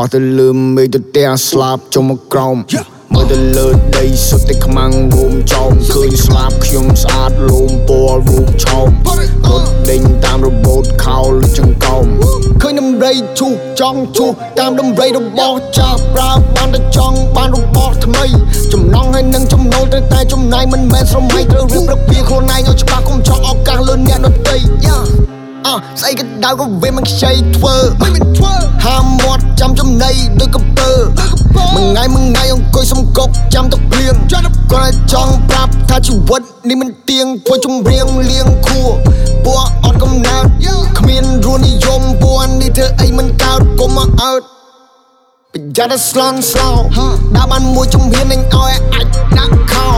ោះទៅលើមេឃទៅផ្ទះស្លាប់ចុះមកក្រោមមើលទៅលើដីសុទ្ធតែខ្មាំងរូមចោមឃើញស្លាប់ខ្ញុំស្អាតលូមពណ៌រូបឆោមរត់ដេញតាមរបូតខោលចង្កោមឃើញដំរីឈូសចង់ឈូសតាមដំរីរបស់ចាស់ប្រើបានតែចង់បានរបស់ថ្មីចំណងហើយនឹងចំណូលត្រូវតែចំណាយមិនមែនស្រមៃត្រូវរៀបរបៀខ្លួនឯងឲ្យច្បាស់កុំចង់ឱកាសលើអ្នកដទៃយ៉ា អស្អីក៏ដៅក៏វាមិនខ្ចីធ្វើមិនធ្វើហាមាត់ចាំចំណៃដូចកំពើមួយថ្ងៃមួយថ្ងៃអង្គុយសំកុកចាំទឹកភ្លៀងគាត់តែចង់ប្រាប់ថាជីវិតនេះមិនទៀងធ្វើជំរៀងលៀងខួពួកអត់កំណត់គ្មានរួននិយមពួកនេះធ្វើអីមិនកើតកុំមកអើតប្រយ័ត្នស្លន់ស្លោដើរបានមួយជំហាននឹងឲ្យអាចដាក់ខោ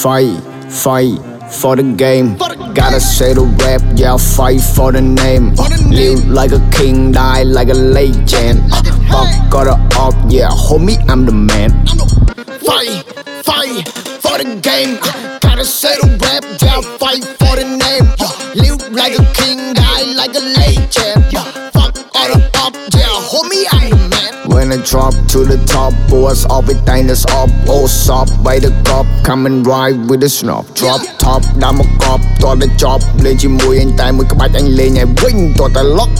Fight fight for the game Gotta say the rap, yeah, I fight for the name. Live like a king, die like a legend. Uh, fuck, got it up, yeah, homie, I'm the man. Fight, fight for the game. Uh, gotta say the rap, yeah, I fight for the name. Uh, live like a king, die like a legend. man. When I drop to the top, boys, all the thing that's up. Oh, stop by the cop, come and ride with the snob. Drop top, ដាក់មកកប់តតែចប់លេងជាមួយអញតែមួយក្បាច់អញលេងឲ្យវិញតតែឡុក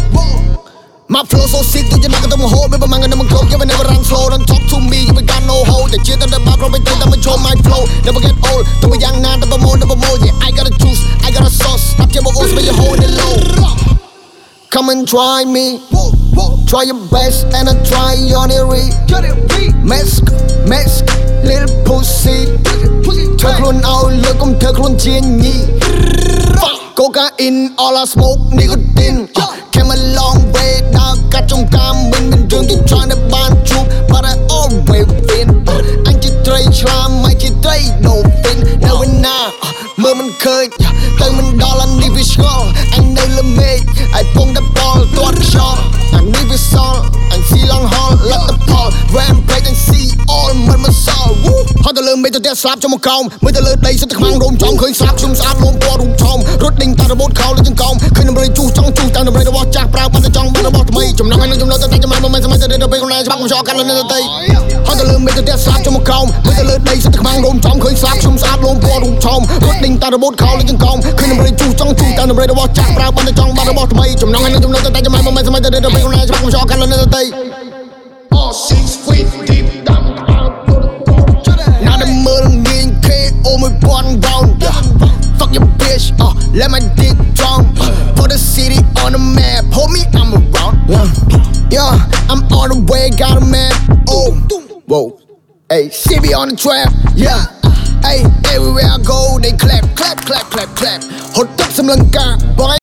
My flow so sick ទុយណាក៏ទៅមហោមិនប្រមាំងនឹងមកគ្រប់ You never run slow don't talk to me you got no hold តែជាតែបាក់ប្រមិនទៅតែមកចូល my flow never get old ទៅយ៉ាងណាទៅប្រមូលទៅប្រមូល Yeah I got a juice I got a sauce ស្ដាប់ជាមកអូសមិន you hold it low Come and try me Try your best and I try on it Mask mask little pussy ធ្វើខ្លួនឲ្យលើកកុំធ្វើខ្លួនជាញី Fuck cocaine all I smoke nicotine uh, Came a long way ដើរកាត់ចំការមិនមានរឿងទីច្រើនដែលបានជួប But I always win អញជាត្រីឆ្លាមមិនជាត្រី no fin នៅវិញណាមើលមិនឃើញទៅមិនដល់អានេះវាឆ្ងល់អញនៅលើមេឃឲ្យពងតែបលទាត់ខ្យល់អានេះ វាសល់អញស៊ីឡងហល់លទ្ធផល Rampage អញស៊ី all មិនមិនសល់ហត់ទៅលើមេឃទៅតែស្លាប់ចុះមកក្រោមមើលទៅលើដីសុទ្ធតែខ្មាំងរោមចង់ឃើញស្លាប់ខ្ញុំស្អាតលំពណ៌រូបឆោមរត់ដេញតាមរបូតខោលើចង្កោមឃើញដំរីជុះចង់ជុះតាមដំរីរបស់ចាស់ប្រើបានតែចង់បានរបស់ថ្មីចំណងឲ្យនឹងចំណុចទៅតែចំណុចមិនមែនសម័យទៅទៅពេលខ្លួនឯងច្បាប់ខ្ញុំចោលកាន់លើនៅទៅហ ត់ទៅលើមេឃទៅតែស្លាប់ចុះមកក្រោមមើលទៅលើដីសុទ្ធតែខ្មាំងរោមចង់ឃើញស្លាប់ខ្ញុំស្អាតលំពណ៌រូបឆោមរត់ដេញតាមរបូតខោលើចង្កោមឃើញដំរីជុះចង់ជុះតាមដំរីរបស់ចាស់ប្រើបានតែចង់បានរបស់ថ្មីចំណងឲ្យនឹងចំណុចទៅតែចំណុចមិនមែនសម័យទៅទៅពេលខ្លួនឯងច្បាប់ខ្ញុំចោលកាន់លើនៅទៅ All six feet deep down out to the bone. ណាដែលមើលងាយ KO 1000 round yeah. Fuck your bitch uh, let my dick drown uh, Put the city on the map Hold me I'm around yeah. yeah I'm on the way got a map oh whoa hey see me on the trap yeah hey everywhere I go they clap clap clap clap clap ហត់ទឹកសម្លឹងការ boy